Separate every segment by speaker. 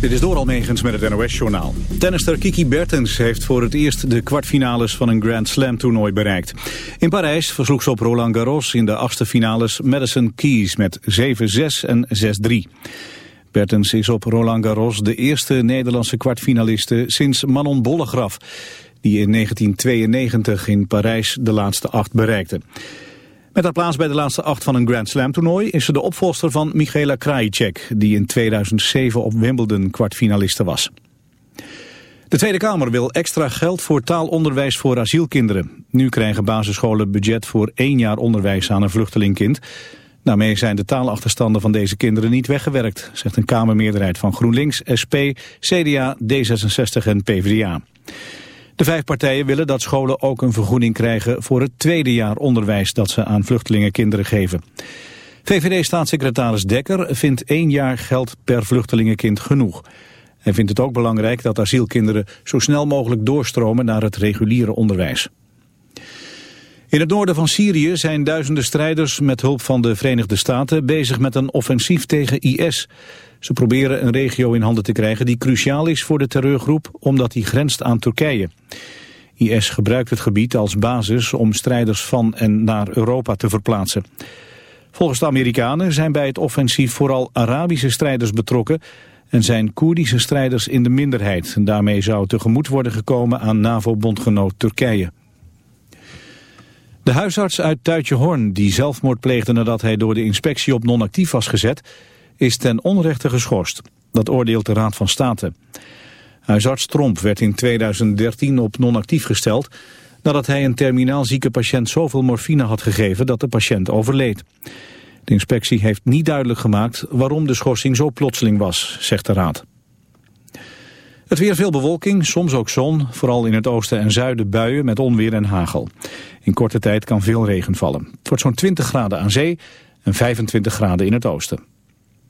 Speaker 1: Dit is door Almegens met het NOS-journaal. Tennister Kiki Bertens heeft voor het eerst de kwartfinales van een Grand Slam toernooi bereikt. In Parijs versloeg ze op Roland Garros in de achtste finales Madison Keys met 7-6 en 6-3. Bertens is op Roland Garros de eerste Nederlandse kwartfinaliste sinds Manon Bollegraf, die in 1992 in Parijs de laatste acht bereikte. Met haar plaats bij de laatste acht van een Grand Slam toernooi is ze de opvolster van Michaela Krajicek, die in 2007 op Wimbledon kwartfinaliste was. De Tweede Kamer wil extra geld voor taalonderwijs voor asielkinderen. Nu krijgen basisscholen budget voor één jaar onderwijs aan een vluchtelingkind. Daarmee zijn de taalachterstanden van deze kinderen niet weggewerkt, zegt een Kamermeerderheid van GroenLinks, SP, CDA, D66 en PvdA. De vijf partijen willen dat scholen ook een vergoeding krijgen voor het tweede jaar onderwijs dat ze aan vluchtelingenkinderen geven. VVD-staatssecretaris Dekker vindt één jaar geld per vluchtelingenkind genoeg. Hij vindt het ook belangrijk dat asielkinderen zo snel mogelijk doorstromen naar het reguliere onderwijs. In het noorden van Syrië zijn duizenden strijders met hulp van de Verenigde Staten bezig met een offensief tegen IS. Ze proberen een regio in handen te krijgen die cruciaal is voor de terreurgroep omdat die grenst aan Turkije. IS gebruikt het gebied als basis om strijders van en naar Europa te verplaatsen. Volgens de Amerikanen zijn bij het offensief vooral Arabische strijders betrokken en zijn Koerdische strijders in de minderheid. Daarmee zou tegemoet worden gekomen aan NAVO-bondgenoot Turkije. De huisarts uit Tuitje die zelfmoord pleegde nadat hij door de inspectie op non-actief was gezet, is ten onrechte geschorst. Dat oordeelt de Raad van State. Huisarts Tromp werd in 2013 op non-actief gesteld... nadat hij een terminaal zieke patiënt zoveel morfine had gegeven dat de patiënt overleed. De inspectie heeft niet duidelijk gemaakt waarom de schorsing zo plotseling was, zegt de Raad. Het weer veel bewolking, soms ook zon, vooral in het oosten en zuiden buien met onweer en hagel. In korte tijd kan veel regen vallen. Het wordt zo'n 20 graden aan zee en 25 graden in het oosten.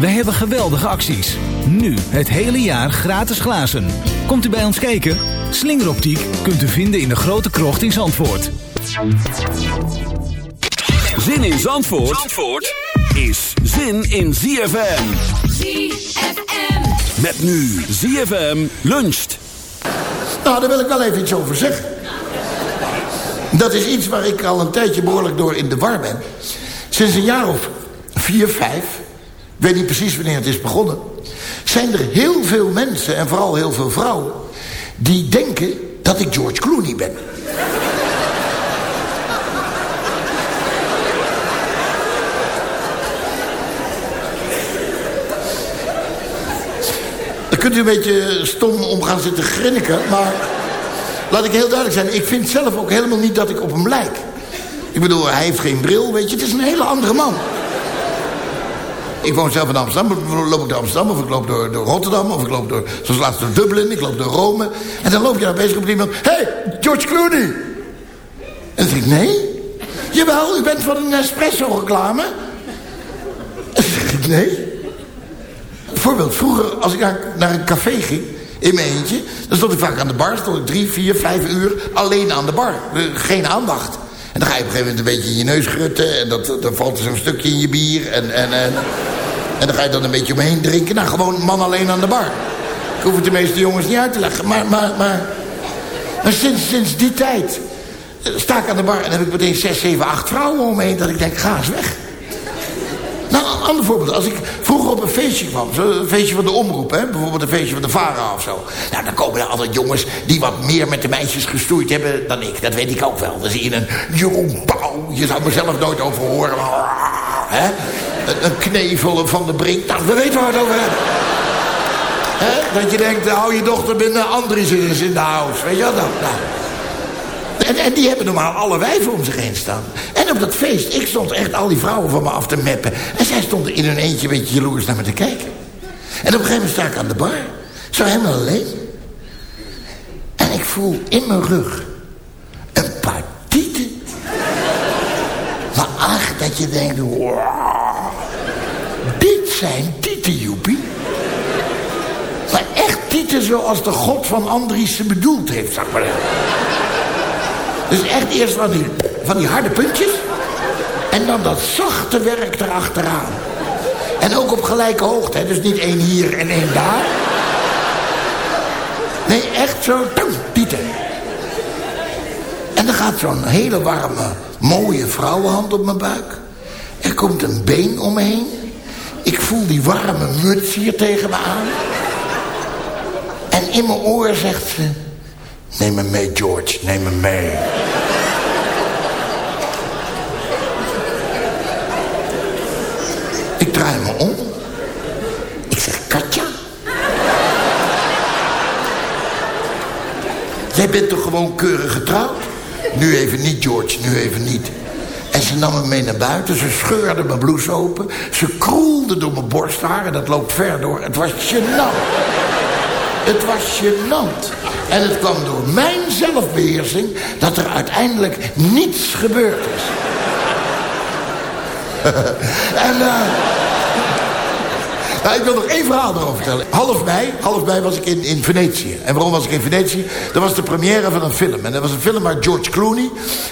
Speaker 2: Wij hebben geweldige acties. Nu het hele jaar gratis glazen. Komt u bij ons kijken? Slingeroptiek kunt u vinden in de grote krocht in Zandvoort.
Speaker 3: Zin in Zandvoort, Zandvoort is zin in ZFM.
Speaker 4: ZFM.
Speaker 3: Met nu ZFM luncht.
Speaker 5: Nou, daar wil ik wel even iets over zeggen. Dat is iets waar ik al een tijdje behoorlijk door in de war ben. Sinds een jaar of vier, vijf, ik weet niet precies wanneer het is begonnen... zijn er heel veel mensen, en vooral heel veel vrouwen... die denken dat ik George Clooney ben. Dan kunt u een beetje stom om gaan zitten grinniken, maar... Laat ik heel duidelijk zijn, ik vind zelf ook helemaal niet dat ik op hem lijk. Ik bedoel, hij heeft geen bril, weet je, het is een hele andere man. Ik woon zelf in Amsterdam, loop ik door Amsterdam... of ik loop door, Rotterdam, of ik loop door, zoals laatst door Dublin... ik loop door Rome. En dan loop je daar bezig op iemand... Hé, hey, George Clooney! En dan zeg ik, nee. Jawel, u bent van een espresso-reclame. En dan zeg ik, nee. Bijvoorbeeld, vroeger als ik naar, naar een café ging, in mijn eentje... dan stond ik vaak aan de bar, stond ik drie, vier, vijf uur alleen aan de bar. Eh, Geen aandacht. En dan ga je op een gegeven moment een beetje in je neus grutten... en dat, dan valt er zo'n stukje in je bier en... en, en en dan ga je dan een beetje omheen drinken. Nou, gewoon man alleen aan de bar. Ik hoef het de meeste jongens niet uit te leggen. Maar, maar, maar, sinds, sinds die tijd eh, sta ik aan de bar... en heb ik meteen zes, zeven, acht vrouwen om me heen... dat ik denk, ga eens weg. Een ander voorbeeld. Als ik vroeger op een feestje kwam, een feestje van de omroep, hè, bijvoorbeeld een feestje van de VARA of zo. Nou, dan komen er altijd jongens die wat meer met de meisjes gestoeid hebben dan ik. Dat weet ik ook wel. Dan zie je een Jeroen Pauw, je zou mezelf nooit over horen. Hè? Een, knevel van de brink. Nou, we weten waar we het over hebben. Dat je denkt, hou je dochter binnen, Andries is in de house. Weet je wat? Nou. En, die hebben normaal alle wijven om zich heen staan. En op dat feest, ik stond echt al die vrouwen van me af te meppen. En zij stonden in hun eentje een beetje jaloers naar me te kijken. En op een gegeven moment sta ik aan de bar. Zo helemaal alleen. En ik voel in mijn rug een paar tieten. Maar ach, dat je denkt, wow, dit zijn tieten, joepie. Maar echt tieten zoals de god van Andries ze bedoeld heeft, zeg maar. Dus echt eerst van die, van die harde puntjes. En dan dat zachte werk erachteraan. En ook op gelijke hoogte. Dus niet één hier en één daar. Nee, echt zo. Tum, tieten. En dan gaat zo'n hele warme, mooie vrouwenhand op mijn buik. Er komt een been om me heen. Ik voel die warme muts hier tegen me aan. En in mijn oor zegt ze... Neem me mee, George, neem me mee. Ik draai me om. Ik zeg, Katja? Jij bent toch gewoon keurig getrouwd? Nu even niet, George, nu even niet. En ze nam me mee naar buiten. Ze scheurde mijn blouse open. Ze kroelde door mijn borsthaar. En dat loopt ver door. Het was gênant. Het was gênant. En het kwam door mijn zelfbeheersing... dat er uiteindelijk niets gebeurd is. en... eh nou, ik wil nog één verhaal erover vertellen. Half mei, half mei was ik in, in Venetië. En waarom was ik in Venetië? Dat was de première van een film. En dat was een film waar George Clooney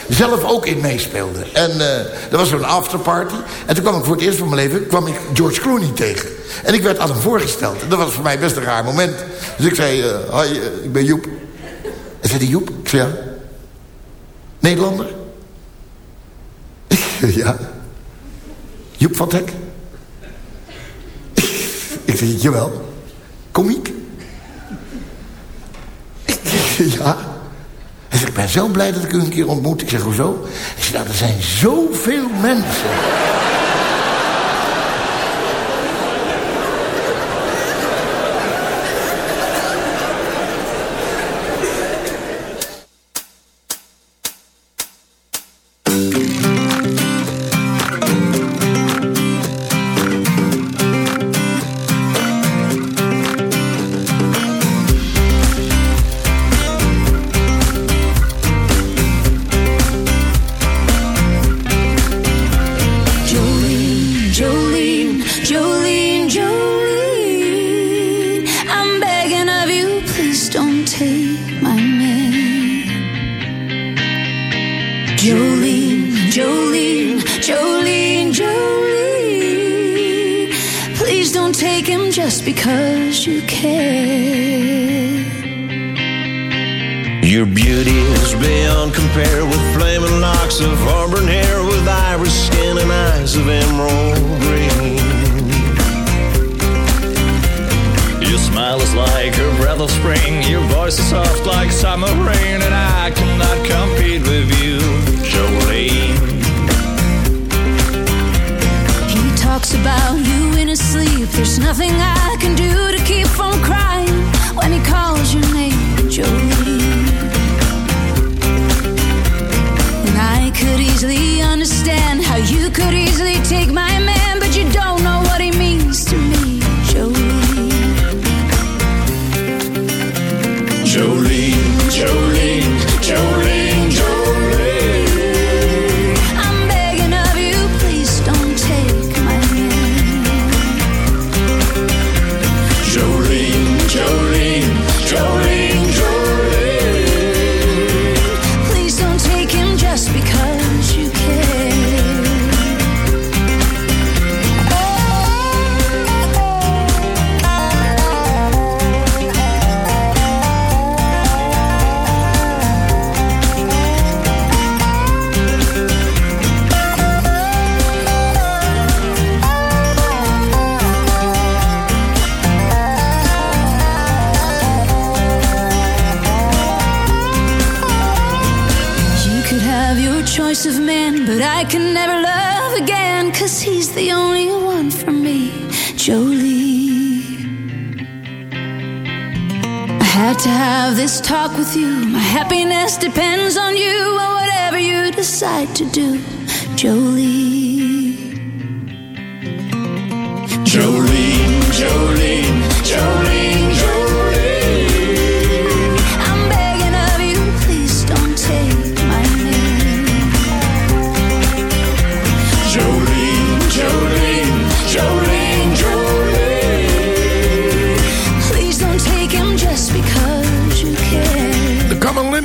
Speaker 5: zelf ook in meespeelde. En uh, er was zo'n afterparty. En toen kwam ik voor het eerst van mijn leven kwam ik George Clooney tegen. En ik werd aan hem voorgesteld. En dat was voor mij best een raar moment. Dus ik zei, uh, hoi, uh, ik ben Joep. En zei hij, Joep? Ik zei, ja. Nederlander? ja. Joep van Teck? Ik zeg, jawel. Komiek? ja. Hij zegt, ik ben zo blij dat ik u een keer ontmoet. Ik zeg, hoezo? Hij zegt, nou, er zijn zoveel mensen.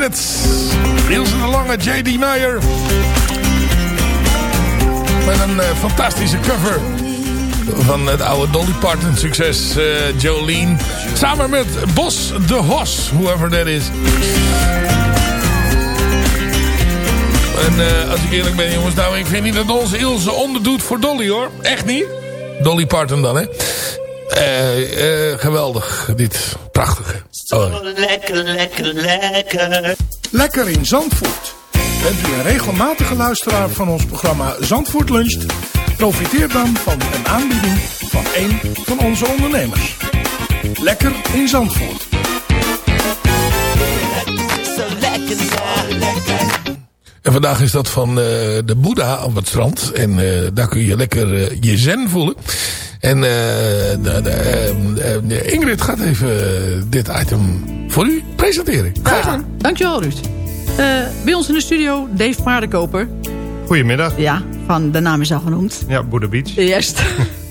Speaker 6: De Common Linnets. Niels en de Lange, J.D. Meyer. Met een eh, fantastische cover van het oude Dolly Parton succes eh, Jolene. Samen met Bos de Hos, whoever that is. En eh, als ik eerlijk ben jongens, nou ik vind niet dat onze Ilse onderdoet voor Dolly hoor. Echt niet. Dolly Parton dan hè. Eh, eh, geweldig, dit. Prachtig. Oh.
Speaker 7: Lekker, lekker, lekker.
Speaker 6: Lekker in Zandvoort. Bent u een regelmatige luisteraar van ons programma Zandvoort Luncht? Profiteer dan van een aanbieding van een van onze ondernemers. Lekker in Zandvoort. En vandaag is dat van eh, de Boeddha op het strand. En eh, daar kun je lekker eh, je zen voelen. En de, de, Ingrid gaat even dit item voor u presenteren. Ga je gang.
Speaker 8: Dankjewel, Ruud. Eh, bij ons in de studio Dave Paardenkoper.
Speaker 9: Goedemiddag.
Speaker 8: Ja, van de naam is al genoemd.
Speaker 9: Ja, Buddha Beach.
Speaker 8: Juist.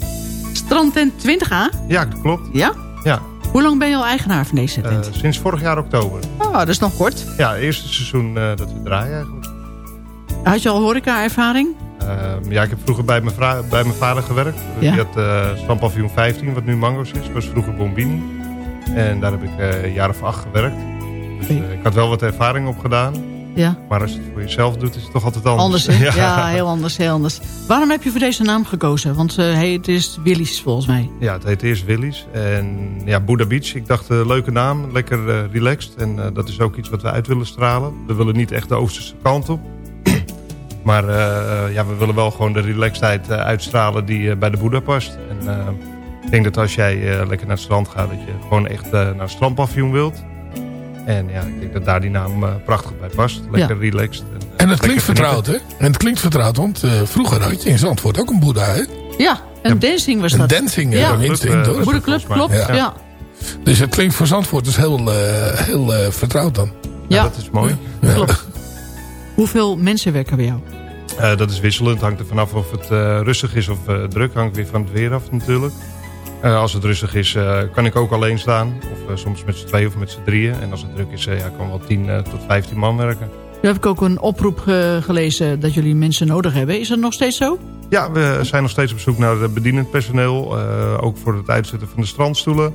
Speaker 8: Strandtent 20A.
Speaker 9: Ja, dat klopt.
Speaker 8: Ja?
Speaker 9: Ja,
Speaker 8: Hoe lang ben je al eigenaar van deze
Speaker 9: eh,
Speaker 8: tent?
Speaker 9: sinds vorig jaar oktober.
Speaker 8: oh, dat is nog kort.
Speaker 9: Ja, het eerste seizoen eh, dat we draaien eigenlijk.
Speaker 8: Had je al horeca-ervaring?
Speaker 9: Ehm, ja, ik heb vroeger bij mijn, bij mijn vader gewerkt.
Speaker 8: Ja.
Speaker 9: Die had uh, Strandpavillon 15, wat nu Mango's is. was vroeger Bombini. En daar heb ik eh, een jaar of acht gewerkt. Dus eh, ik had wel wat ervaring opgedaan.
Speaker 8: Ja.
Speaker 9: Maar als je het voor jezelf doet, is het toch altijd anders.
Speaker 8: Anders? Ja. heel anders, heel anders. Waarom heb je voor deze naam gekozen? Want eh, hey, het is Willys volgens mij.
Speaker 9: Ja, het heet eerst Willys. En ja, Buddha Beach. Ik dacht, leuke naam. Lekker relaxed. En dat is ook iets wat we uit willen stralen. We willen niet echt de oosterse kant op. maar ja, we willen wel gewoon de relaxedheid uitstralen die bij de Boeddha past. En ik denk dat als jij lekker naar het strand gaat... dat je gewoon echt naar het strandpavillon wilt. En ja, ik denk dat daar die naam prachtig bij past. Lekker ja. relaxed.
Speaker 6: En, en het klinkt vertrouwd, hè? En het klinkt vertrouwd, want vroeger had je in Zandvoort ook een Boeddha, hè?
Speaker 8: Ja, een ja, dancing was
Speaker 6: dat.
Speaker 8: Een
Speaker 6: dancing, ja. Een instinct, hoor.
Speaker 8: Boeddha klopt, ja. ja.
Speaker 6: Dus het klinkt voor Zandvoort dus heel, uh, heel uh, vertrouwd dan.
Speaker 9: Ja, dat is mooi.
Speaker 8: Klopt. Hoeveel mensen werken bij jou?
Speaker 9: Uh, dat is wisselend. Hangt er vanaf of het uh, rustig is of uh, druk. Hangt weer van het weer af natuurlijk. als het rustig is, kan ik ook alleen staan. Of soms met z'n tweeën of met z'n drieën. En als het druk is, ja, kan wel 10 tot 15 man werken.
Speaker 8: Nu heb ik ook een oproep gelezen dat jullie mensen nodig hebben. Is dat nog steeds zo?
Speaker 9: Ja, we zijn nog steeds op zoek naar bedienend personeel. ook voor het uitzetten van de strandstoelen.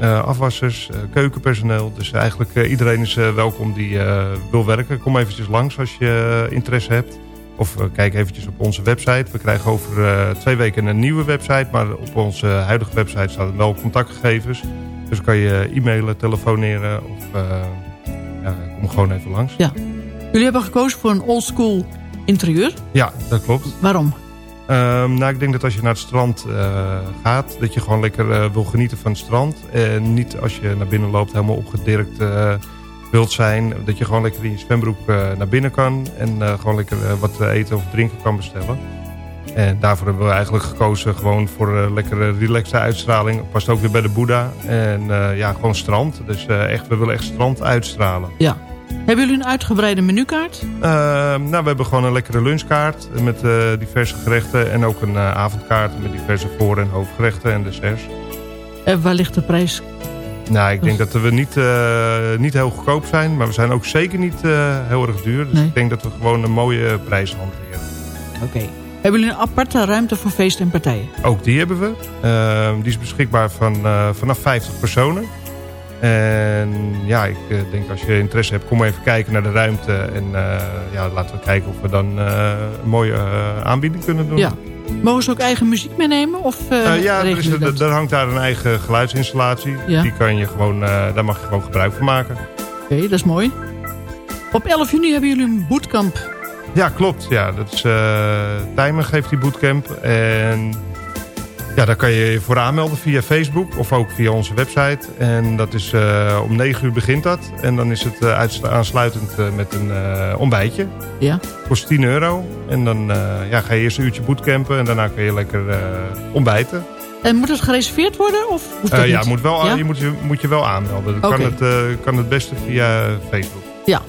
Speaker 9: Uh, afwassers, uh, keukenpersoneel. Dus eigenlijk uh, iedereen is welkom die wil werken. Kom eventjes langs als je interesse hebt. Of kijk eventjes op onze website. We krijgen over twee weken een nieuwe website. Maar op onze huidige website staan wel contactgegevens. Dus kan je e-mailen, telefoneren of ja, kom gewoon even langs.
Speaker 8: Ja. Jullie hebben gekozen voor een oldschool interieur?
Speaker 9: Ja, dat klopt.
Speaker 8: Waarom?
Speaker 9: Um, nou, ik denk dat als je naar het strand uh, gaat, dat je gewoon lekker uh, wil genieten van het strand. En niet als je naar binnen loopt helemaal opgedirkt uh, wilt zijn. Dat je gewoon lekker in je zwembroek naar binnen kan. En gewoon lekker wat eten of drinken kan bestellen. En daarvoor hebben we eigenlijk gekozen gewoon voor lekkere relaxte uitstraling. Past ook weer bij de Boeddha. En ja, gewoon strand. Dus echt, we willen echt strand uitstralen.
Speaker 8: Ja. Hebben jullie een uitgebreide menukaart?
Speaker 9: Uh, nou, we hebben gewoon een lekkere lunchkaart met uh, diverse gerechten. En ook een uh, avondkaart met diverse voor- en hoofdgerechten en desserts.
Speaker 8: En waar ligt de prijs?
Speaker 9: Nou, ik denk dat we niet, niet heel goedkoop zijn. Maar we zijn ook zeker niet heel erg duur. Dus nee. ik denk dat we gewoon een mooie prijs hanteren.
Speaker 8: Oké. Okay. Hebben jullie een aparte ruimte voor feesten en partijen?
Speaker 9: Ook die hebben we. Ehm, die is beschikbaar van, vanaf 50 personen. En ja, ik uh, denk als je interesse hebt, kom even kijken naar de ruimte. En uh, ja, laten we kijken of we dan uh, een mooie aanbieding kunnen doen.
Speaker 8: Ja. Mogen ze ook eigen muziek meenemen? Of,
Speaker 9: ja, er, is, er, er, hangt daar een eigen geluidsinstallatie. Ja. Die kan je gewoon, daar mag je gewoon gebruik van maken.
Speaker 8: Oké, okay, dat is mooi. Op 11 juni hebben jullie een bootcamp
Speaker 9: Ja, klopt. Ja, dat is, Tijmen geeft die bootcamp. En ja, daar kan je je voor aanmelden via Facebook of ook via onze website. En dat is uh, om 9 uur begint dat. En dan is het uh, aansluitend uh, met een ontbijtje.
Speaker 8: Ja.
Speaker 9: Kost 10 euro. En dan ja, ga je eerst een uurtje bootcampen en daarna kun je lekker ontbijten.
Speaker 8: En moet het gereserveerd worden? Of
Speaker 9: ja, moet wel, ja? Je moet, je, moet je wel aanmelden. Dat okay. kan, het, kan het beste via Facebook.
Speaker 8: Ja.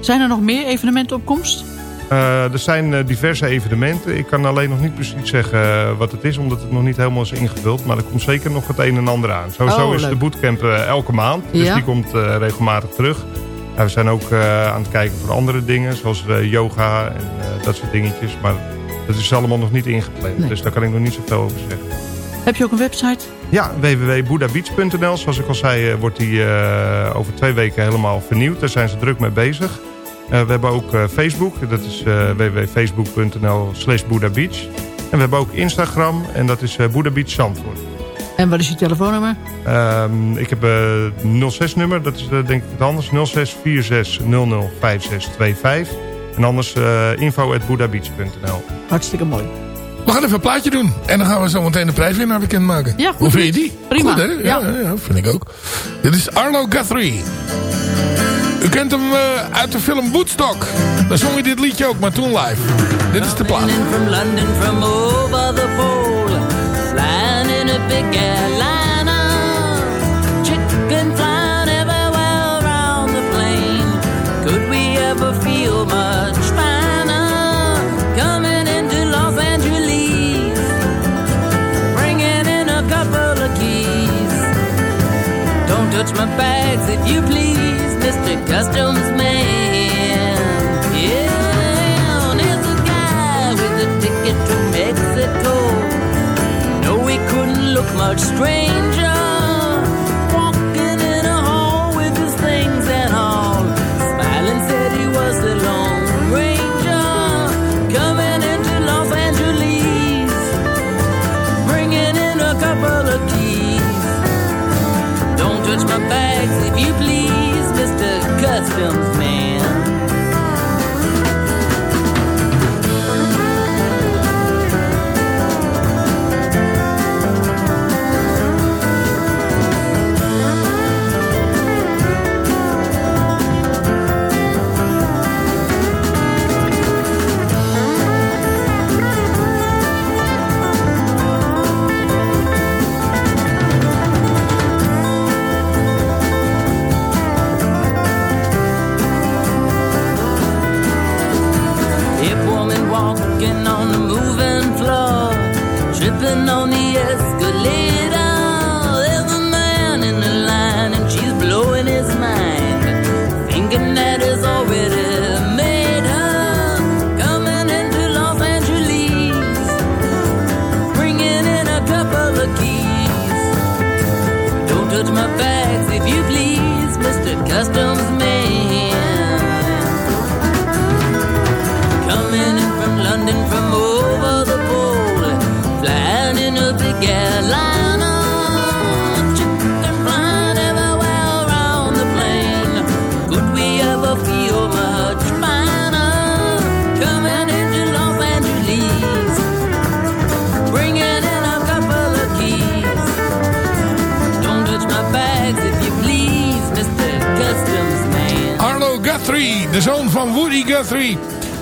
Speaker 8: Zijn er nog meer evenementen op komst?
Speaker 9: Uh, er zijn uh, diverse evenementen. Ik kan alleen nog niet precies zeggen uh, wat het is, omdat het nog niet helemaal is ingevuld. Maar er komt zeker nog het een en ander aan. Sowieso oh, is de bootcamp elke maand, dus ja? die komt regelmatig terug. we zijn ook aan het kijken voor andere dingen, zoals yoga en dat soort dingetjes. Maar dat is allemaal nog niet ingepland, nee. dus daar kan ik nog niet zoveel over zeggen.
Speaker 8: Heb je ook een website?
Speaker 9: Ja, www.budabeach.nl. Zoals ik al zei, wordt die over twee weken helemaal vernieuwd. Daar zijn ze druk mee bezig. Uh, we hebben ook uh, Facebook, dat is uh, www.facebook.nl slash Beach. En we hebben ook Instagram en dat is uh, Buddha Beach Zandvoort.
Speaker 8: En wat is je telefoonnummer?
Speaker 9: Um, ik heb een 06-nummer, dat is denk ik het anders. 0646005625. En anders info at buddhabeach.nl.
Speaker 8: Hartstikke mooi.
Speaker 6: We gaan even een plaatje doen. En dan gaan we zo meteen de prijswinnaar bekendmaken.
Speaker 8: Ja, goed.
Speaker 6: Hoe vind je die?
Speaker 8: Prima.
Speaker 6: Goed, hè? Ja, ja. ja, vind ik ook. Dit is Arlo Guthrie. U kent hem uh, uit de film Woodstock. Daar zong hij dit liedje ook, maar toen live. Dit is de plaat.
Speaker 10: from London from over the pole. Flying in a big airliner. Chicken flying everywhere around the plane. Could we ever feel much finer? Coming into Los Angeles. Bringing in a couple of keys. Don't touch my bags if you please. Mr. Customs Man. Yeah, there's a guy with a ticket to Mexico. No, he couldn't look much stranger. Walking in a hall with his things and all. Smiling said he was the Lone Ranger. Coming into Los Angeles. Bringing in a couple of keys. Don't touch my bags if you please. Customs Man.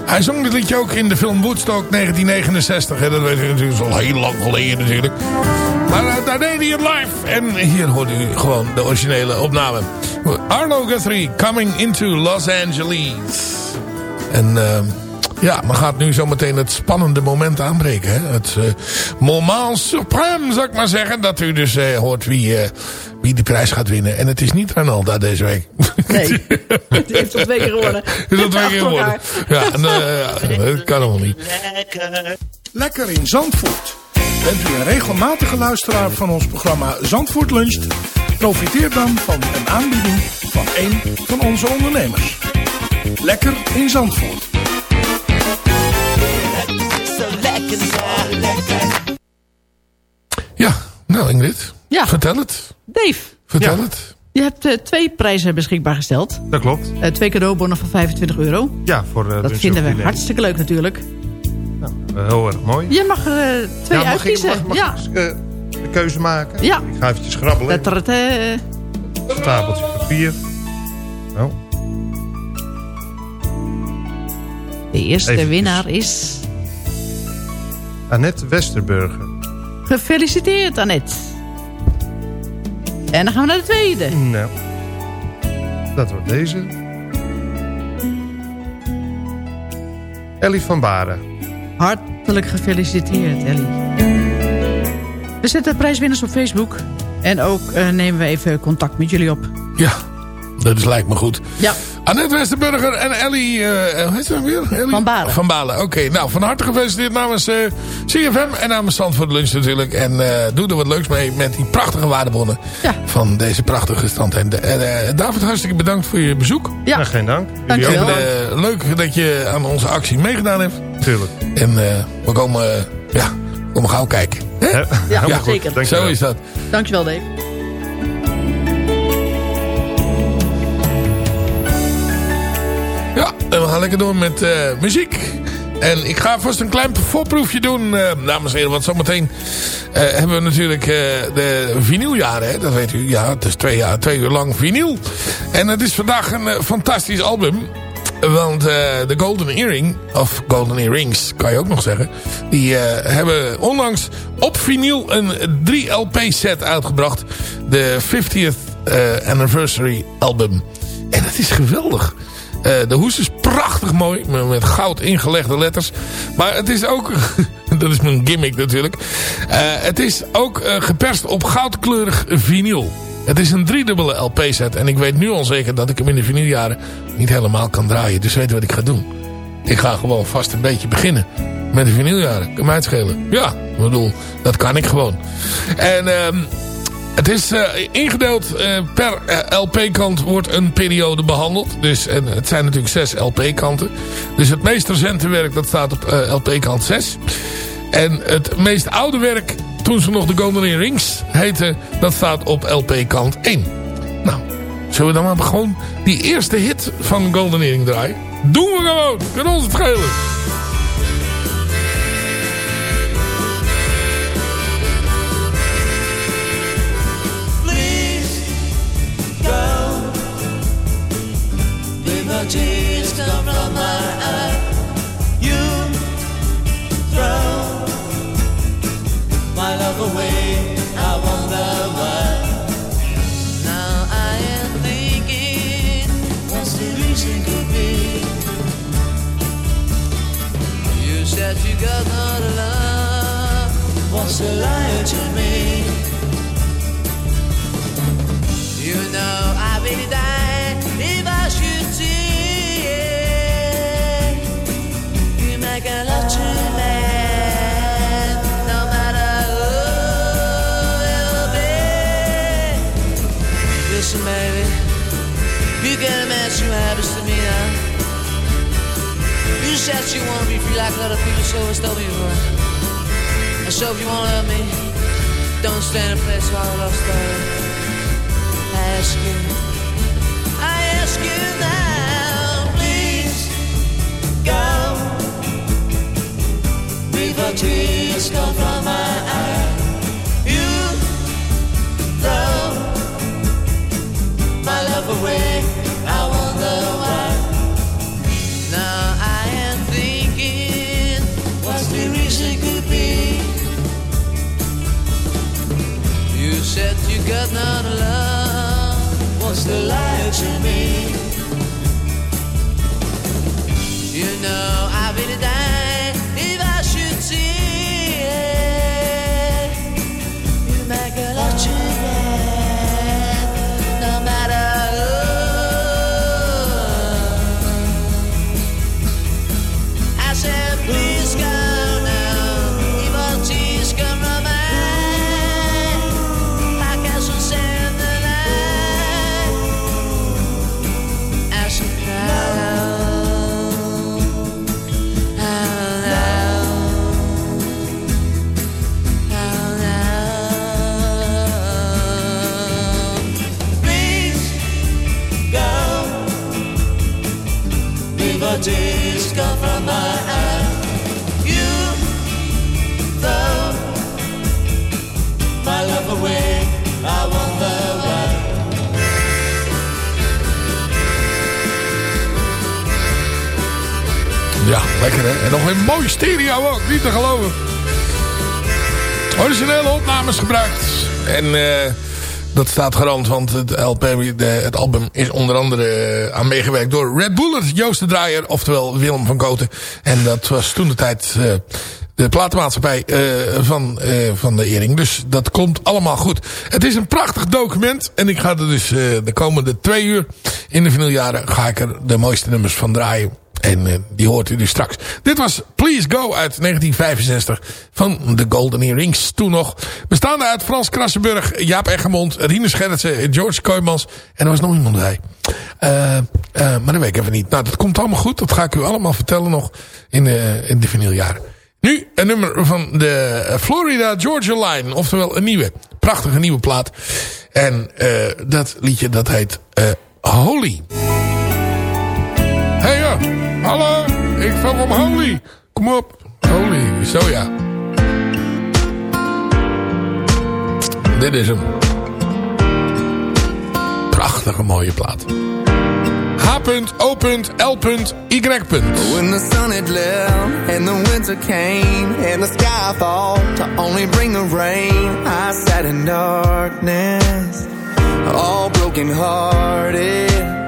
Speaker 6: Hij zong dit liedje ook in de film Woodstock 1969. En dat weet natuurlijk al heel lang geleden natuurlijk. Maar uh, daar deed hij het live. En hier hoort u gewoon de originele opname. Arlo Guthrie, Coming into Los Angeles. En uh, ja, dan gaat nu zometeen het spannende moment aanbreken. Hè? Het uh, moment suprême, zou ik maar zeggen. Dat u dus hoort wie, wie de prijs gaat winnen. En het is niet Ronaldo deze week.
Speaker 8: Nee, het heeft tot twee keer geworden. Het
Speaker 6: is tot twee keer geworden. Ja, en, ja, dat kan allemaal niet.
Speaker 11: Lekker. Lekker in Zandvoort. Bent u een regelmatige luisteraar van ons programma Zandvoort Luncht? Profiteer dan van een aanbieding van een van onze ondernemers. Lekker in Zandvoort.
Speaker 6: Ja, nou Ingrid.
Speaker 8: Ja.
Speaker 6: Vertel het.
Speaker 8: Dave.
Speaker 6: Vertel
Speaker 9: Ja.
Speaker 6: het.
Speaker 8: Je hebt eh, twee prijzen beschikbaar gesteld.
Speaker 9: Dat klopt.
Speaker 8: Eh, twee cadeaubonnen van 25 euro.
Speaker 9: Ja, voor uh,
Speaker 8: Dat vinden we hartstikke leuk natuurlijk.
Speaker 9: Nou, heel erg mooi.
Speaker 8: Je mag er twee
Speaker 9: ja, mag
Speaker 8: uitkiezen.
Speaker 9: Ik, mag, mag
Speaker 8: ja.
Speaker 9: ik de keuze maken?
Speaker 8: Ja.
Speaker 9: Ik ga eventjes grabbelen.
Speaker 8: Dat het.
Speaker 9: Stapeltje papier. Nou.
Speaker 8: De eerste
Speaker 9: Eventjes.
Speaker 8: winnaar is...
Speaker 9: Annette Westerburger.
Speaker 8: Gefeliciteerd, Annette. En dan gaan we naar de tweede.
Speaker 9: Nou. Dat wordt deze. Ellie van Baren.
Speaker 8: Hartelijk gefeliciteerd, Ellie. We zetten de prijswinners op Facebook. En ook uh, nemen we even contact met jullie op.
Speaker 6: Ja, dat is, lijkt me goed.
Speaker 8: Ja.
Speaker 6: Annette Westerburger en Ellie... Uh, hoe heet ze nou weer? Ellie?
Speaker 8: Van Balen.
Speaker 6: Van Balen, oké. Okay. Nou, van harte gefeliciteerd namens uh, CFM en namens Zandvoort Lunch natuurlijk. En uh, doe er wat leuks mee met die prachtige waardebonnen
Speaker 8: ja.
Speaker 6: van deze prachtige stand. En uh, David, hartstikke bedankt voor je bezoek.
Speaker 8: Ja,
Speaker 9: ja geen dank.
Speaker 8: Dank je wel.
Speaker 6: Leuk dat je aan onze actie meegedaan hebt.
Speaker 9: Tuurlijk.
Speaker 6: En we komen, ja, we komen gauw kijken. Hè?
Speaker 8: Ja, ja zeker.
Speaker 6: Zo is dat.
Speaker 8: Dankjewel, Dave.
Speaker 6: En we gaan lekker door met uh, muziek. En ik ga vast een klein voorproefje doen, uh, dames en heren. Want zometeen uh, hebben we natuurlijk de vinyljaren. Hè? Dat weet u. Ja, het is twee, jaar, twee uur lang vinyl. En het is vandaag een fantastisch album. Want de Golden Earring, of Golden Earrings kan je ook nog zeggen. Die hebben onlangs op vinyl een 3 LP set uitgebracht. De 50th Anniversary album. En het is geweldig. Uh, de hoes is prachtig mooi. Met goud ingelegde letters. Maar het is ook... dat is mijn gimmick natuurlijk. Uh, het is ook uh, geperst op goudkleurig vinyl. Het is een driedubbele LP-set. En ik weet nu al zeker dat ik hem in de vinyljaren niet helemaal kan draaien. Dus weet wat ik ga doen. Ik ga gewoon vast een beetje beginnen. Met de vinyljaren. Kan mij het schelen. Ja, bedoel, dat kan ik gewoon. En... Uh, het is uh, ingedeeld uh, per uh, LP-kant wordt een periode behandeld. Dus en het zijn natuurlijk zes LP-kanten. Dus het meest recente werk dat staat op LP-kant 6. En het meest oude werk, toen ze nog de Golden Earrings heette, dat staat op LP-kant 1. Nou, zullen we dan maar gewoon die eerste hit van Golden Earring draaien? Doen we gewoon, kan ons het.
Speaker 10: Tears come from my eye. You throw my love away. I wonder why. Now I am thinking, what's the reason could be? You said you got not love. What's a lie to me? You know I really died if I should make a love to man, no matter who it'll be. Listen, baby, you who happens to me now. You said you wanna be free like other people, so it's me before. And so if you wanna love me, don't stand in place while I lost I ask you, I ask you now,
Speaker 6: Francisco. Francisco. En nog een mooi stereo ook, niet te geloven. Originele opnames gebruikt. En eh, dat staat garant, want het, LP, de, het album is onder andere eh, aan meegewerkt door Red Bullet, Joost de Draaier, oftewel Willem van Koten. En dat was toen de tijd eh, de platenmaatschappij van, van de Ering. Dus dat komt allemaal goed. Het is een prachtig document. En ik ga er dus de komende twee uur in de vinyljaren ga ik er de mooiste nummers van draaien. En eh, die hoort u dus straks. Dit was Please Go uit 1965 van de Golden Earrings. Toen nog. Bestaande uit Frans Krassenburg, Jaap Eggermond, Rine Scherritsen, George Kooijmans. En er was nog iemand bij. Eh, eh, maar dat weet ik even niet. Nou, dat komt allemaal goed. Dat ga ik u allemaal vertellen nog in, in de vinyljaren. Nu een nummer van de Florida Georgia Line. Oftewel een nieuwe, prachtige nieuwe plaat. En dat liedje dat heet eh, Holy. Hey ja, hallo, ik val om Holy. Kom op, Holy, zo ja. Dit is hem. Prachtige mooie plaat. H.O.L.Y.
Speaker 12: When the sun had left and the winter came and the sky thought to only bring the rain, I sat in darkness, all broken hearted.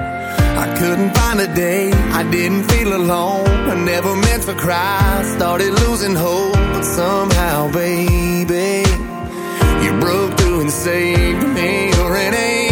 Speaker 12: Couldn't find a day, I didn't feel alone. I never meant to cry, started losing hope, but somehow, baby, you broke through and saved me. You're an angel.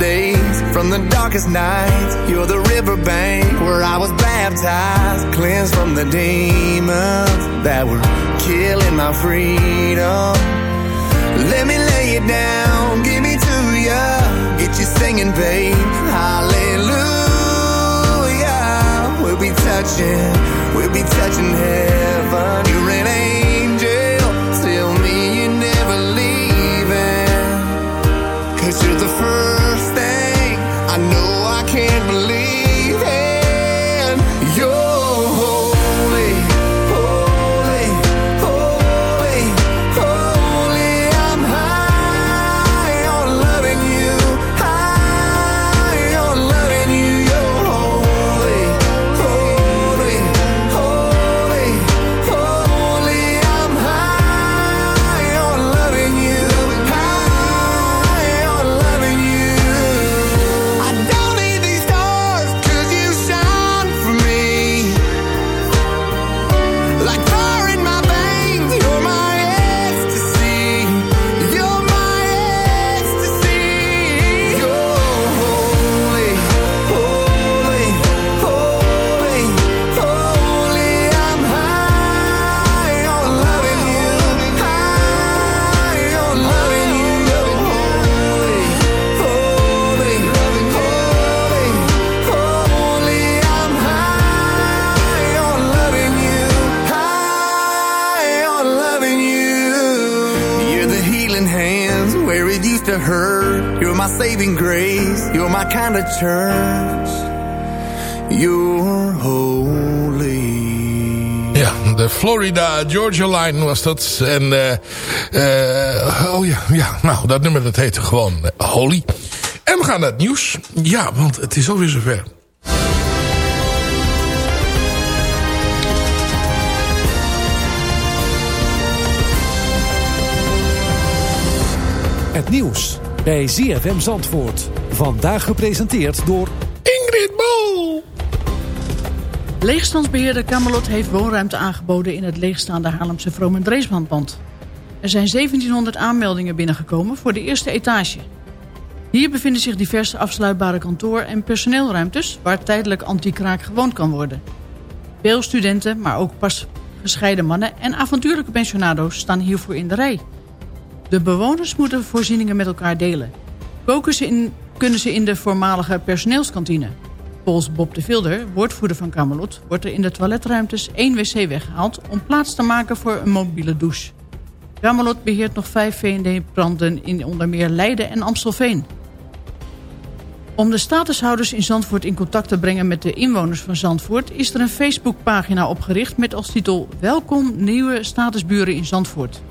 Speaker 12: Days from the darkest nights. You're the riverbank where I was baptized, cleansed from the demons that were killing my freedom. Let me lay it down, give me to ya, get you singing, babe. Hallelujah. We'll be touching, we'll be touching heaven. You're an angel. Tell me you're never leaving. Cause you're the first kind of church. You're holy.
Speaker 6: Ja, de Florida Georgia Line was dat. En, eh eh oh ja, ja, nou, dat nummer dat heette gewoon eh, Holy. En we gaan naar het nieuws. Ja, want het is alweer zover.
Speaker 13: Het nieuws bij ZFM Zandvoort. Vandaag gepresenteerd door...
Speaker 6: Ingrid Bol!
Speaker 8: Leegstandsbeheerder Camelot heeft woonruimte aangeboden in het leegstaande Haarlemse Vroom en Dreesbandband. Er zijn 1700 aanmeldingen binnengekomen voor de eerste etage. Hier bevinden zich diverse afsluitbare kantoor- en personeelruimtes... waar tijdelijk anti-kraak gewoond kan worden. Veel studenten, maar ook pas gescheiden mannen en avontuurlijke pensionado's staan hiervoor in de rij. De bewoners moeten voorzieningen met elkaar delen. Koken ze in, kunnen ze in de voormalige personeelskantine. Volgens Bob de Vilder, woordvoerder van Camelot... wordt er in de toiletruimtes één wc weggehaald... om plaats te maken voor een mobiele douche. Camelot beheert nog vijf V&D-branden in onder meer Leiden en Amstelveen. Om de statushouders in Zandvoort in contact te brengen met de inwoners van Zandvoort... is er een Facebookpagina opgericht met als titel... Welkom nieuwe statusburen in Zandvoort.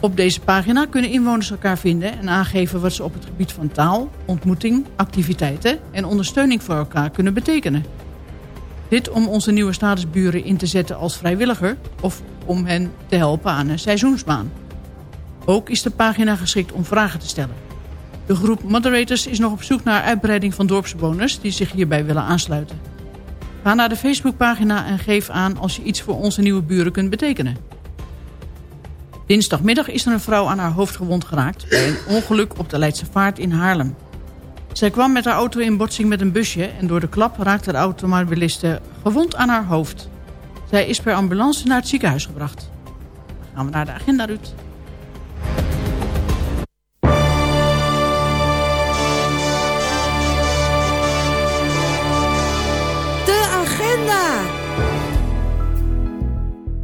Speaker 8: Op deze pagina kunnen inwoners elkaar vinden en aangeven wat ze op het gebied van taal, ontmoeting, activiteiten en ondersteuning voor elkaar kunnen betekenen. Dit om onze nieuwe statusburen in te zetten als vrijwilliger of om hen te helpen aan een seizoensbaan. Ook is de pagina geschikt om vragen te stellen. De groep moderators is nog op zoek naar uitbreiding van dorpsbewoners die zich hierbij willen aansluiten. Ga naar de Facebookpagina en geef aan als je iets voor onze nieuwe buren kunt betekenen. Dinsdagmiddag is er een vrouw aan haar hoofd gewond geraakt... bij een ongeluk op de Leidse Vaart in Haarlem. Zij kwam met haar auto in botsing met een busje... en door de klap raakte de automobiliste gewond aan haar hoofd. Zij is per ambulance naar het ziekenhuis gebracht. Gaan we naar de agenda, Ruud.
Speaker 14: De agenda.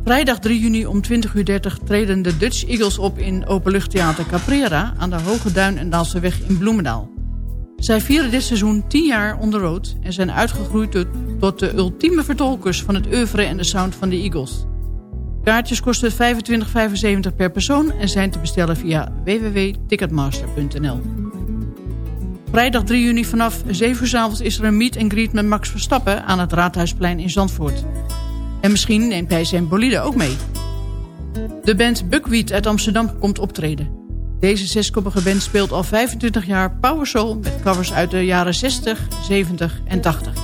Speaker 8: Vrijdag 3 juni om 20.30 uur treden de Dutch Eagles op in Openluchttheater Caprera... aan de Hoge Duin en Daalseweg in Bloemendaal. Zij vieren dit seizoen 10 jaar onder rood... en zijn uitgegroeid tot, de ultieme vertolkers van het oeuvre en de sound van de Eagles. Kaartjes kosten 25,75 per persoon... en zijn te bestellen via www.ticketmaster.nl. Vrijdag 3 juni vanaf 7 uur s avonds is er een meet and greet met Max Verstappen... aan het Raadhuisplein in Zandvoort... En misschien neemt hij zijn bolide ook mee. De band Buckwheat uit Amsterdam komt optreden. Deze zeskoppige band speelt al 25 jaar power soul... met covers uit de jaren 60, 70 en 80.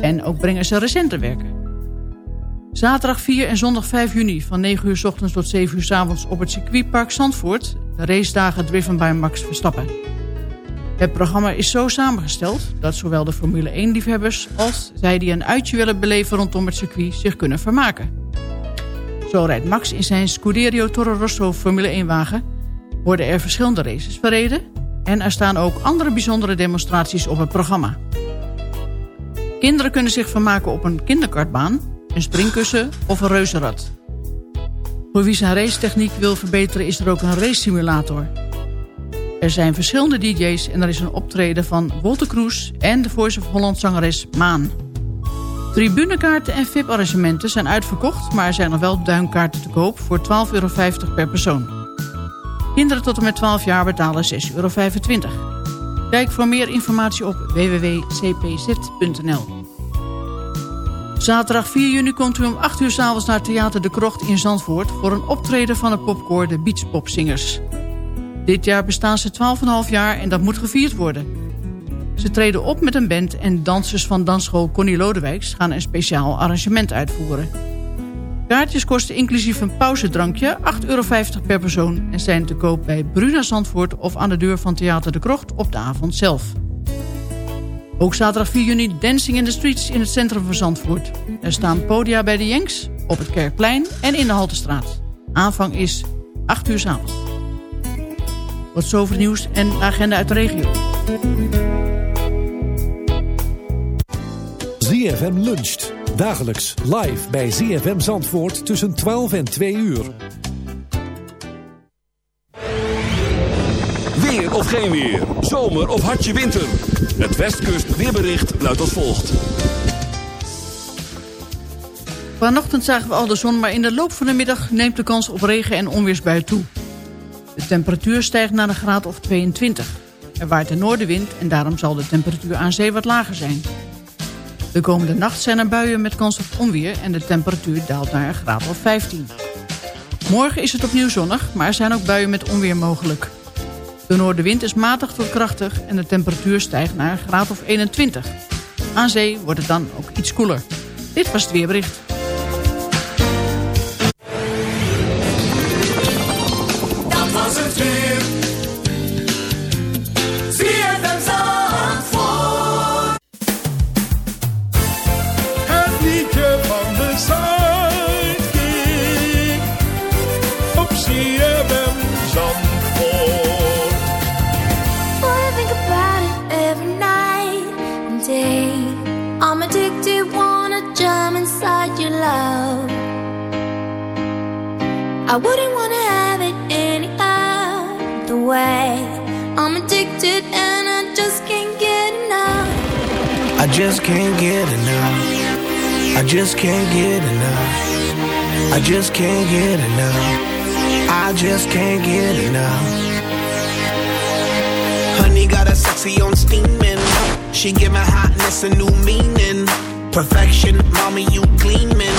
Speaker 8: En ook brengen ze recente werken. Zaterdag 4 en zondag 5 juni van 9 uur s ochtends tot 7 uur s avonds... op het circuitpark Zandvoort... de racedagen driven by Max Verstappen. Het programma is zo samengesteld dat zowel de Formule 1-liefhebbers... als zij die een uitje willen beleven rondom het circuit zich kunnen vermaken. Zo rijdt Max in zijn Scuderio Toro Rosso Formule 1-wagen... worden er verschillende races verreden... en er staan ook andere bijzondere demonstraties op het programma. Kinderen kunnen zich vermaken op een kinderkartbaan... een springkussen of een reuzenrad. Voor wie zijn racetechniek wil verbeteren is er ook een race simulator... Er zijn verschillende DJ's en er is een optreden van Wolter Kroes en de Voice of Holland zangeres Maan. Tribunekaarten en VIP-arrangementen zijn uitverkocht, maar er zijn nog wel duimkaarten te koop voor 12,50 euro per persoon. Kinderen tot en met 12 jaar betalen 6,25 euro. Kijk voor meer informatie op www.cpz.nl. Zaterdag 4 juni komt u om 8 uur s'avonds naar Theater de Krocht in Zandvoort... voor een optreden van het popkoor de Beachpopzingers. Dit jaar bestaan ze 12,5 jaar en dat moet gevierd worden. Ze treden op met een band en dansers van dansschool Connie Lodewijks gaan een speciaal arrangement uitvoeren. Kaartjes kosten inclusief een pauzedrankje 8,50 euro per persoon... en zijn te koop bij Bruna Zandvoort of aan de deur van Theater de Krocht op de avond zelf. Ook zaterdag 4 juni Dancing in the Streets in het centrum van Zandvoort. Er staan podia bij de Jenks, op het Kerkplein en in de Haltestraat. Aanvang is 8 uur s avonds. Wat zover nieuws en de agenda uit de regio.
Speaker 13: ZFM luncht. Dagelijks live bij ZFM Zandvoort tussen 12 en 2 uur.
Speaker 3: Weer of geen weer. Zomer of hartje winter. Het Westkust weerbericht luidt als volgt.
Speaker 8: Vanochtend zagen we al de zon, maar in de loop van de middag neemt de kans op regen en onweersbui toe. De temperatuur stijgt naar een graad of 22. Er waait een noordenwind en daarom zal de temperatuur aan zee wat lager zijn. De komende nacht zijn er buien met kans op onweer en de temperatuur daalt naar een graad of 15. Morgen is het opnieuw zonnig, maar er zijn ook buien met onweer mogelijk. De noordenwind is matig tot krachtig en de temperatuur stijgt naar een graad of 21. Aan zee wordt het dan ook iets koeler. Dit was het weerbericht.
Speaker 15: I wouldn't wanna have it any other way. I'm addicted and I just can't get enough.
Speaker 16: I just can't get enough. I just can't get enough. I just can't get enough. I just can't get enough. Honey got a sexy on steaming. She giving hotness a new meaning. Perfection, mommy, you gleaming.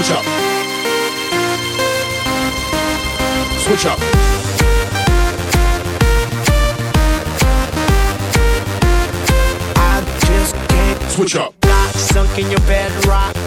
Speaker 7: Switch up. Switch up.
Speaker 16: I just can't
Speaker 7: switch up.
Speaker 16: Lock, sunk in your bed, rock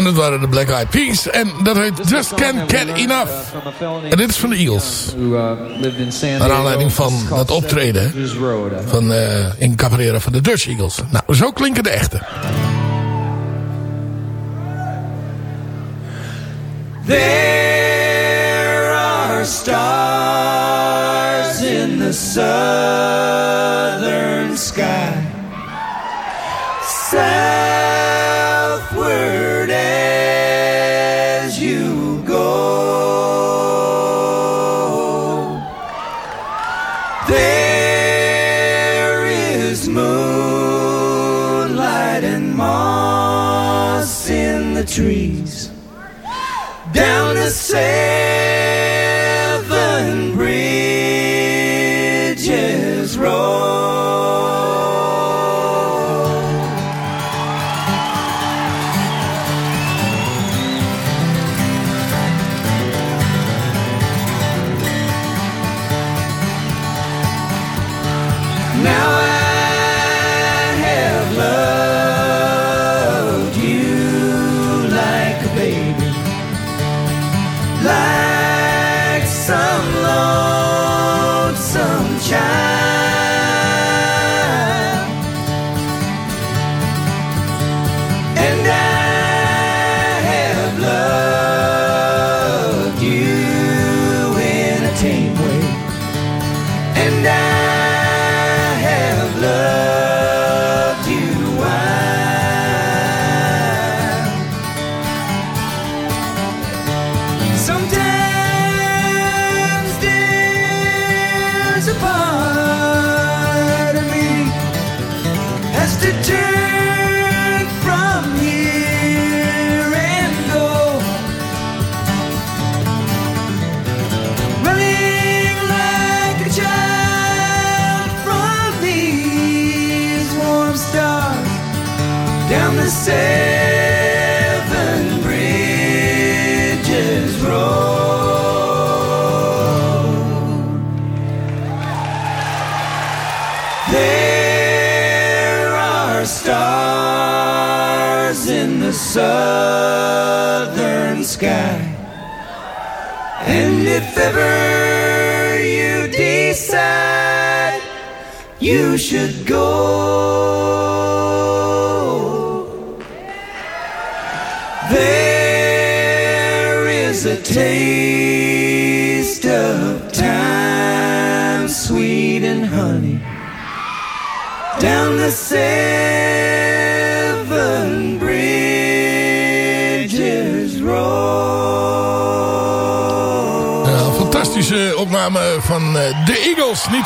Speaker 6: En dat waren de Black Eyed Peas. En dat heet Just Can't Get Enough. En dit is van de Eagles. Naar aanleiding van dat optreden van, uh, in Cabrera van de Dutch Eagles. Nou, zo klinken de echte.
Speaker 4: There are stars in the southern sky. Southward in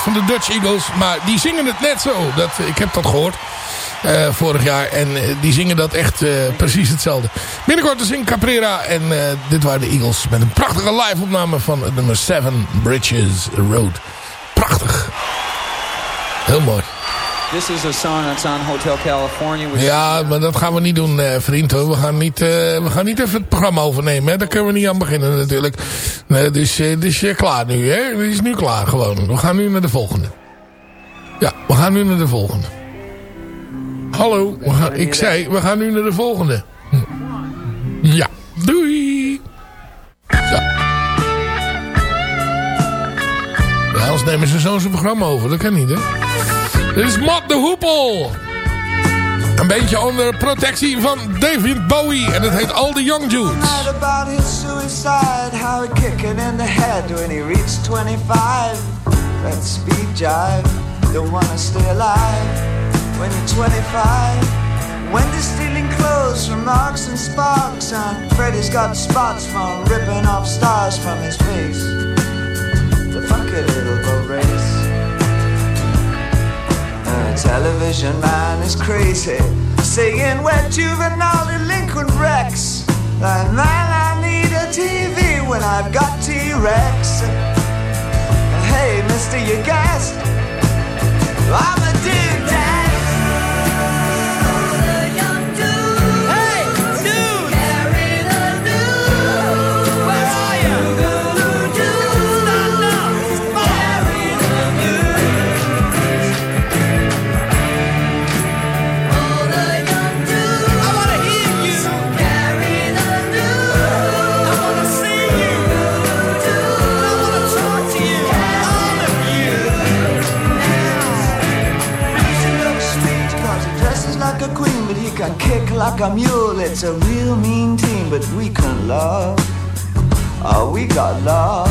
Speaker 6: van de Dutch Eagles, maar die zingen het net zo. Dat, ik heb dat gehoord eh, vorig jaar. En eh, die zingen dat echt eh, precies hetzelfde. Binnenkort te zingen Caprera. En dit waren de Eagles met een prachtige live opname van nummer 7 Bridges Road. Prachtig. Heel mooi.
Speaker 17: This is a song that's on Hotel California.
Speaker 6: Ja, maar dat gaan we niet doen, eh, vriend. Hoor. We, gaan niet, we gaan niet even het programma overnemen. Hè. Daar kunnen we niet aan beginnen natuurlijk. Nee, dus eh, dus eh, klaar nu. Hè. Het is nu klaar gewoon. We gaan nu naar de volgende. Ja, we gaan nu naar de volgende. Hallo, ik zei, we gaan nu naar de volgende. Hm. Ja, doei. Zo. Nemen ze zo zijn programma over. Dat kan niet, hè. Dit is Matt de Hoepel. Een beetje onder protectie van David Bowie. En het heet All the Young Dudes.
Speaker 12: About his suicide, how he kick it in the head when he reached 25. That speed jive, don't wanna stay alive when you're 25. Wendy's stealing clothes from Marks and Sparks, and Freddy's got spots from ripping off stars from his face. The funky little television man is crazy, saying we're juvenile delinquent wrecks. And man, I need a TV when I've got T-Rex. Hey, mister, you guessed. I'm but can kick like a mule. It's a real mean team, but we can love. Oh, we got love.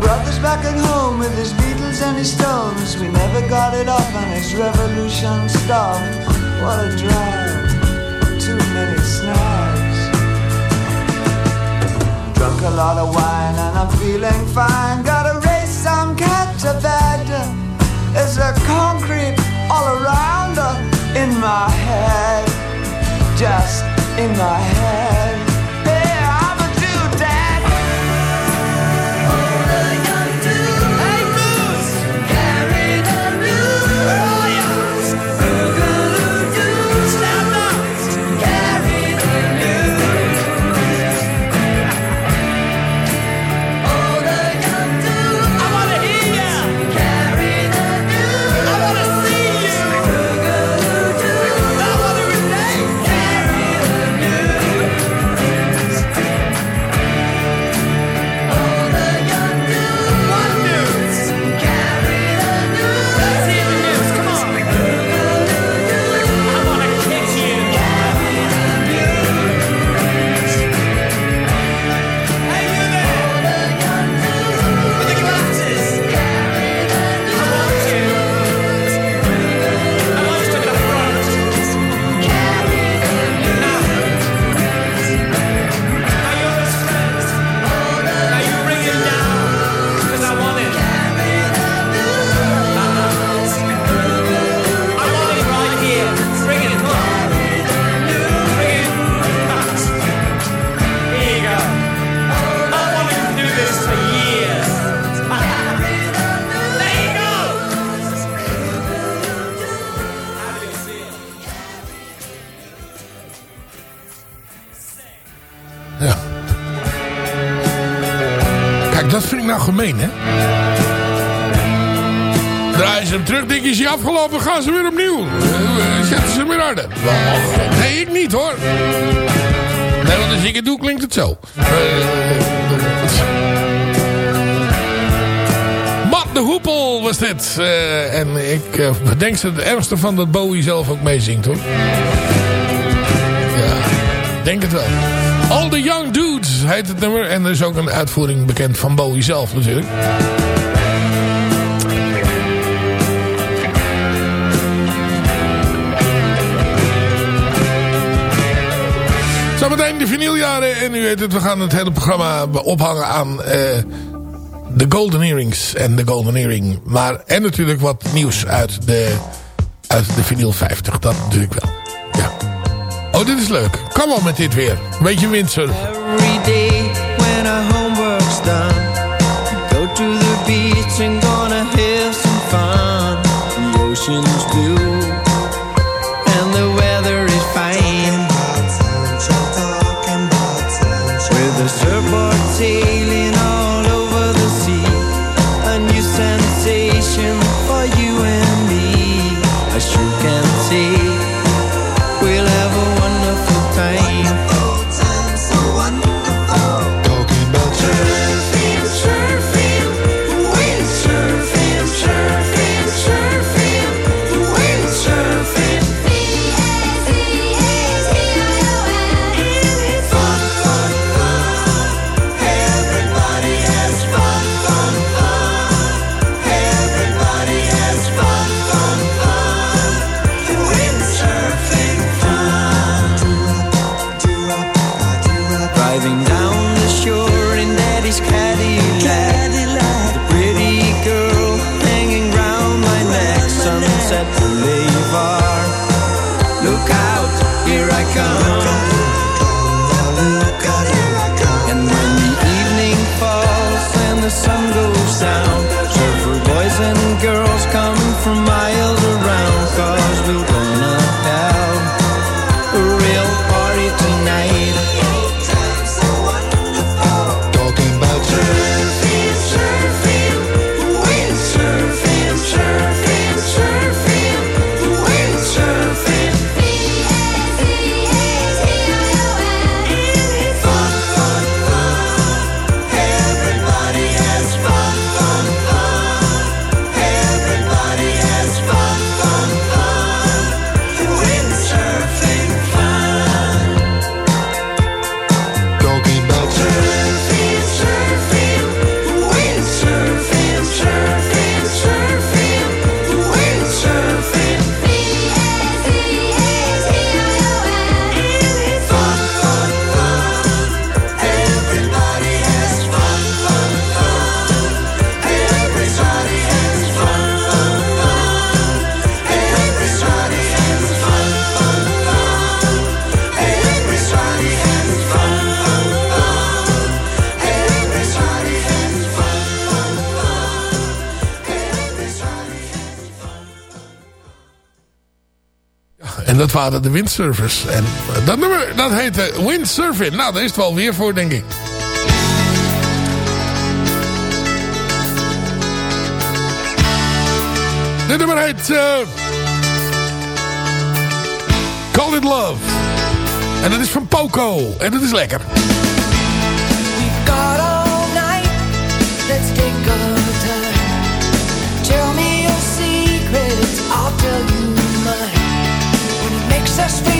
Speaker 12: Brother's back at home with his Beatles and his Stones. We never got it off and his revolution stopped. What a drive. Too many snags. Drunk a lot of wine and I'm feeling fine. Gotta in my head. Just in my head.
Speaker 6: Dat vind ik nou gemeen, hè? Draaien ze hem terug, denk je, is hij afgelopen, gaan ze weer opnieuw. Eh, Zetten ze hem weer harder. Nee, ik niet hoor. Nee, want als ik het doe, klinkt het zo. Eh, de Hoepel was dit. Eh, en ik eh, denk ze het ergste van dat Bowie zelf ook meezingt hoor. Ja, denk het wel. All the Young heet het nummer. En er is ook een uitvoering bekend van Bowie zelf natuurlijk. Zometeen de vinyljaren. En u weet het, we gaan het hele programma ophangen aan eh, de Golden Earrings en de Golden Earring. Maar, en natuurlijk wat nieuws uit de, uit de vinyl 50. Dat natuurlijk wel. Oh, dit is leuk. Kom op met dit weer. Beetje windsurf.
Speaker 18: Every day when our homework's done, go to the beach and gonna have some fun. The ocean's blue
Speaker 6: waren de windsurfers. En dat nummer, dat heette Windsurfing. Nou, daar is het wel weer voor, denk ik. Dit nummer heet... eh, Call It Love. En dat is van Poco. En dat is lekker.
Speaker 18: When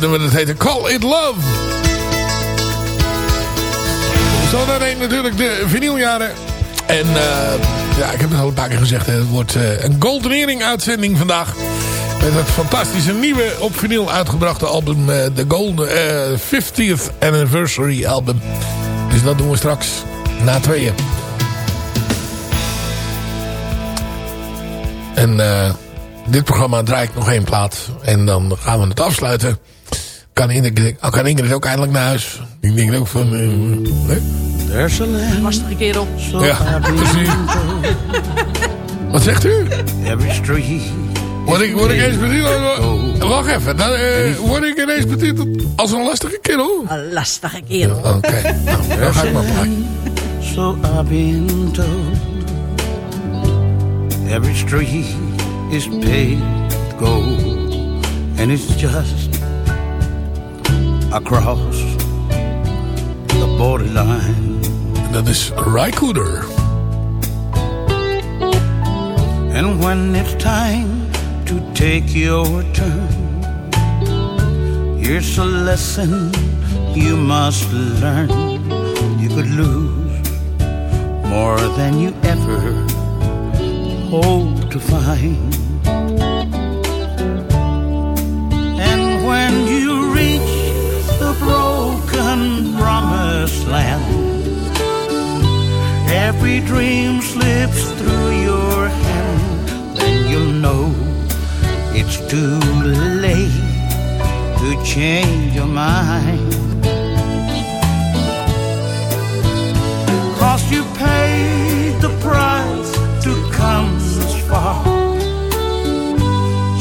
Speaker 6: dat nummer dat heet Call It Love. Zo daarheen natuurlijk de vinyljaren. En eh, ja, ik heb het al een paar keer gezegd. Het wordt eh, een Golden Earring uitzending vandaag. Met het fantastische nieuwe op vinyl uitgebrachte album. de Golden eh, 50th Anniversary album. Dus dat doen we straks na tweeën. En dit programma draai ik nog één plaat. En dan gaan we het afsluiten. Kan Ingrid, kan Ingrid ook eindelijk naar huis. Ik denk ook van... eh, nee?
Speaker 8: Lastige kerel.
Speaker 6: Ja, precies. Wat zegt u?
Speaker 19: Every street.
Speaker 6: Word ik, word ik eens betiteld? Wacht even. Dan, eh, word ik ineens betiteld als een lastige kerel?
Speaker 8: Een lastige kerel.
Speaker 6: Oké, nou, dan ga ik maar.
Speaker 19: So I've been told every street is paved gold, and it's just across the borderline.
Speaker 6: Dat is Rycooder.
Speaker 19: And when it's time to take your turn, here's a lesson you must learn. You could lose more than you ever hope to find. Promised land, every dream slips through your hand, then you'll know it's too late to change your mind. Cause you paid the price to come this far,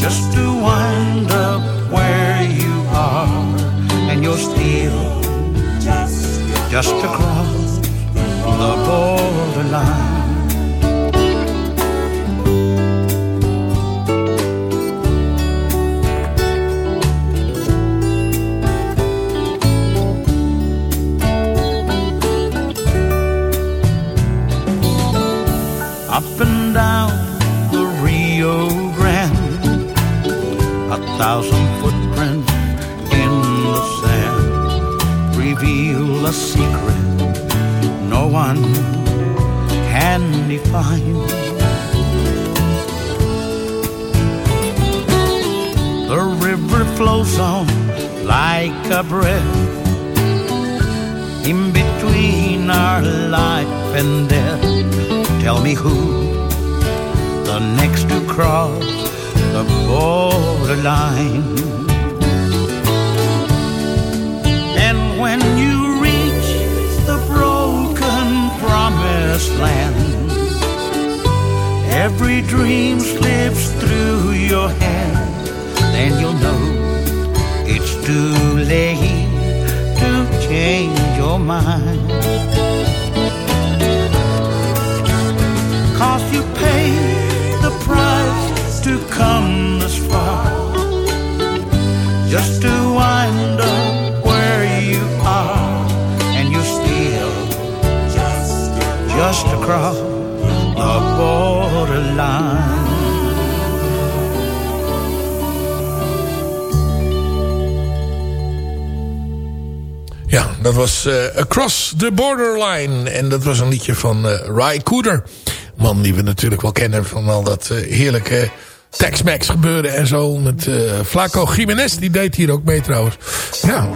Speaker 19: just to wind up where you are, and you're still just across the borderline. Up and down the Rio Grande, a thousand a secret no one can define. The river flows on like a breath in between our life and death. Tell me who the next to cross the borderline. And when you promised land, every dream slips through your hand, then you'll know it's too late to change your mind. Cause you paid the price to come this far, just to wind up across the borderline.
Speaker 6: Ja, dat was eh, Across the Borderline. En dat was een liedje van eh Ry Cooder. Man die we natuurlijk wel kennen van al dat eh, heerlijke Tex-Mex gebeuren en zo. Met Flaco Jiménez, die deed hier ook mee trouwens. Ja.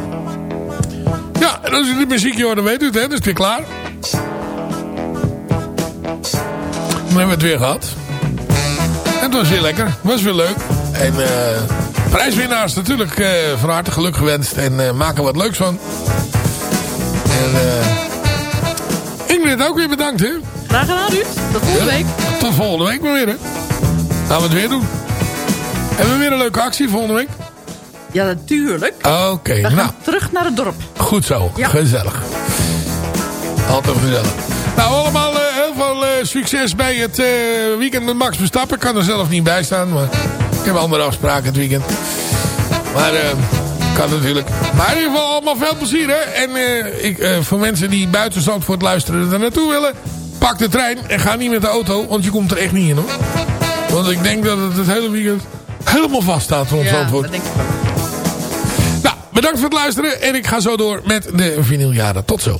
Speaker 6: Ja, en als u de muziekje hoort, dan weet u het, hè. Dan is weer klaar. Hebben we het weer gehad. het was weer lekker. Het was weer leuk. En eh, prijswinnaars natuurlijk eh, van harte geluk gewenst. En eh, maken wat leuks van. En Ingrid ook weer bedankt, hè?
Speaker 8: Graag gedaan, Ruud. Tot volgende week.
Speaker 6: Tot volgende week maar weer, hè? Gaan we het weer doen. Hebben we weer een leuke actie volgende week?
Speaker 8: Ja, natuurlijk.
Speaker 6: Oké, nou,
Speaker 8: terug naar het dorp.
Speaker 6: goed zo.
Speaker 8: Ja.
Speaker 6: Gezellig. Altijd gezellig. Nou, allemaal veel eh, succes bij het eh, weekend met Max Verstappen. Ik kan er zelf niet bij staan, maar ik heb andere afspraken het weekend. Maar eh, kan natuurlijk. Maar in ieder geval allemaal veel plezier, hè. En ik, voor mensen die buiten Zandvoort luisteren er naartoe willen... pak de trein en ga niet met de auto, want je komt er echt niet in, hoor. Want ik denk dat het het hele weekend helemaal vast staat rond Zandvoort.
Speaker 8: dat denk ik ook.
Speaker 6: Nou, bedankt voor het luisteren. En ik ga zo door met de vinyljaren. Tot zo.